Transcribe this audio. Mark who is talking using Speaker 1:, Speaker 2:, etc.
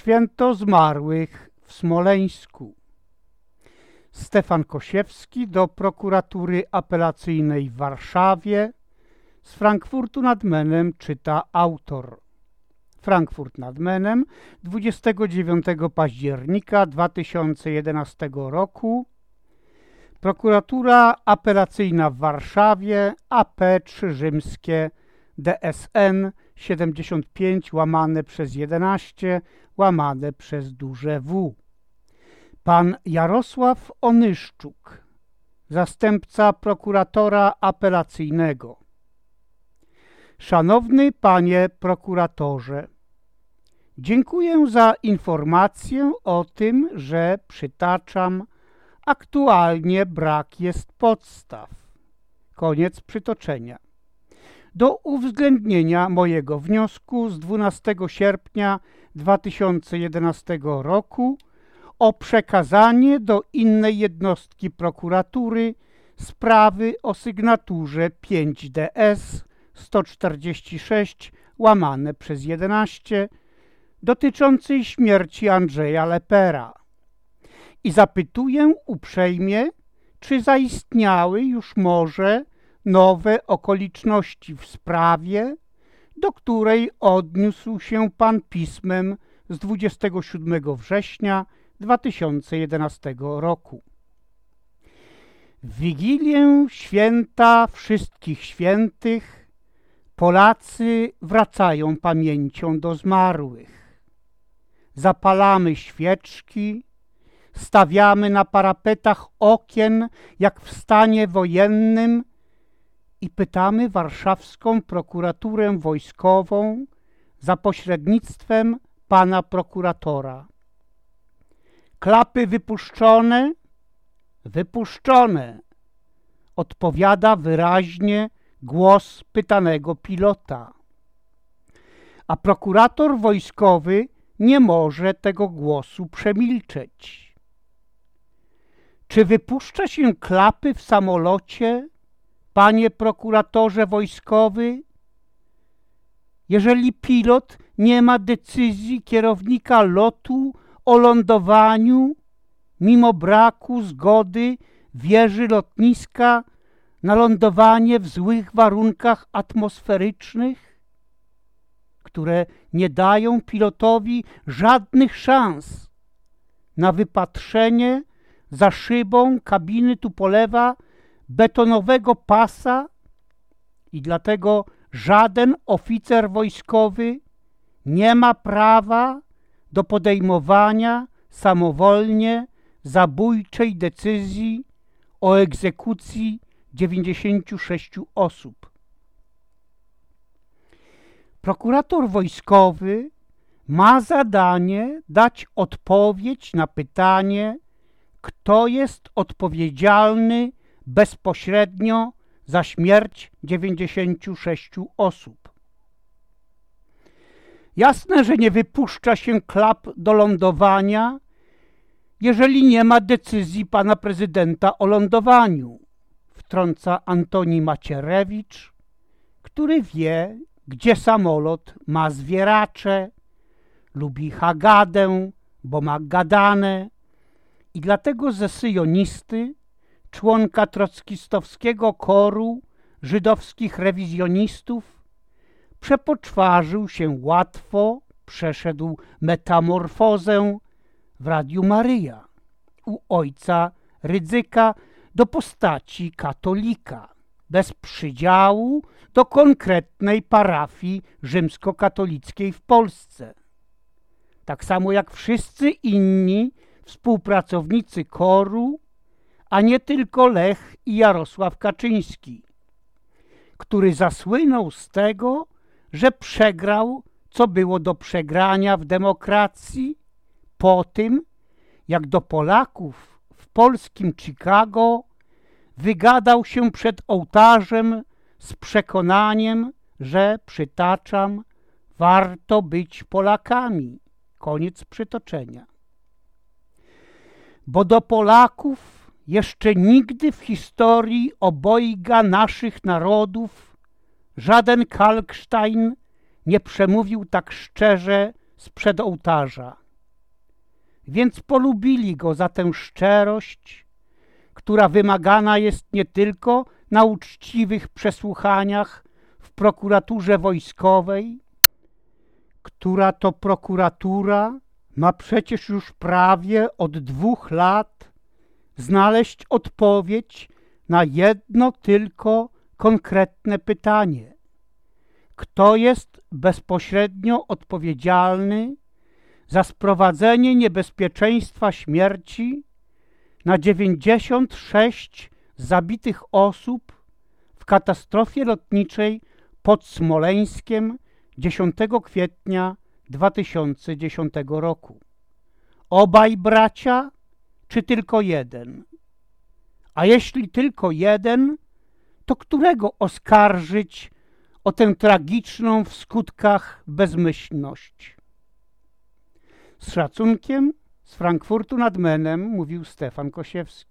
Speaker 1: Święto zmarłych w Smoleńsku. Stefan Kosiewski do prokuratury apelacyjnej w Warszawie. Z Frankfurtu nad Menem czyta autor. Frankfurt nad Menem 29 października 2011 roku. Prokuratura apelacyjna w Warszawie AP3 rzymskie DSN 75 łamane przez 11 łamane przez duże W. Pan Jarosław Onyszczuk, zastępca prokuratora apelacyjnego. Szanowny panie prokuratorze, dziękuję za informację o tym, że przytaczam, aktualnie brak jest podstaw. Koniec przytoczenia. Do uwzględnienia mojego wniosku z 12 sierpnia 2011 roku o przekazanie do innej jednostki prokuratury sprawy o sygnaturze 5DS 146 łamane przez 11 dotyczącej śmierci Andrzeja Lepera. I zapytuję uprzejmie, czy zaistniały już może nowe okoliczności w sprawie, do której odniósł się pan pismem z 27 września 2011 roku. W Wigilię Święta Wszystkich Świętych Polacy wracają pamięcią do zmarłych. Zapalamy świeczki, stawiamy na parapetach okien jak w stanie wojennym i pytamy warszawską prokuraturę wojskową za pośrednictwem pana prokuratora. Klapy wypuszczone? Wypuszczone, odpowiada wyraźnie głos pytanego pilota. A prokurator wojskowy nie może tego głosu przemilczeć. Czy wypuszcza się klapy w samolocie, panie prokuratorze wojskowy? Jeżeli pilot nie ma decyzji kierownika lotu o lądowaniu, mimo braku zgody wieży lotniska na lądowanie w złych warunkach atmosferycznych, które nie dają pilotowi żadnych szans na wypatrzenie za szybą kabiny Tupolewa betonowego pasa i dlatego żaden oficer wojskowy nie ma prawa do podejmowania samowolnie zabójczej decyzji o egzekucji 96 osób. Prokurator wojskowy ma zadanie dać odpowiedź na pytanie, kto jest odpowiedzialny bezpośrednio za śmierć 96 osób. Jasne, że nie wypuszcza się klap do lądowania, jeżeli nie ma decyzji pana prezydenta o lądowaniu, wtrąca Antoni Macierewicz, który wie, gdzie samolot ma zwieracze, lubi Hagadę, bo ma gadane i dlatego ze syjonisty, członka trockistowskiego koru żydowskich rewizjonistów, przepoczwarzył się łatwo, przeszedł metamorfozę w Radiu Maryja u ojca Rydzyka do postaci katolika, bez przydziału do konkretnej parafii rzymskokatolickiej w Polsce. Tak samo jak wszyscy inni współpracownicy koru, a nie tylko Lech i Jarosław Kaczyński, który zasłynął z tego, że przegrał, co było do przegrania w demokracji, po tym, jak do Polaków w polskim Chicago wygadał się przed ołtarzem z przekonaniem, że, przytaczam, warto być Polakami. Koniec przytoczenia. Bo do Polaków jeszcze nigdy w historii obojga naszych narodów Żaden Kalkstein nie przemówił tak szczerze sprzed ołtarza. więc polubili go za tę szczerość, która wymagana jest nie tylko na uczciwych przesłuchaniach w prokuraturze wojskowej, która to prokuratura ma przecież już prawie od dwóch lat znaleźć odpowiedź na jedno tylko konkretne pytanie. Kto jest bezpośrednio odpowiedzialny za sprowadzenie niebezpieczeństwa śmierci na 96 zabitych osób w katastrofie lotniczej pod Smoleńskiem 10 kwietnia 2010 roku. Obaj bracia, czy tylko jeden? A jeśli tylko jeden, to którego oskarżyć o tę tragiczną w skutkach bezmyślność? Z szacunkiem z Frankfurtu nad Menem mówił Stefan Kosiewski.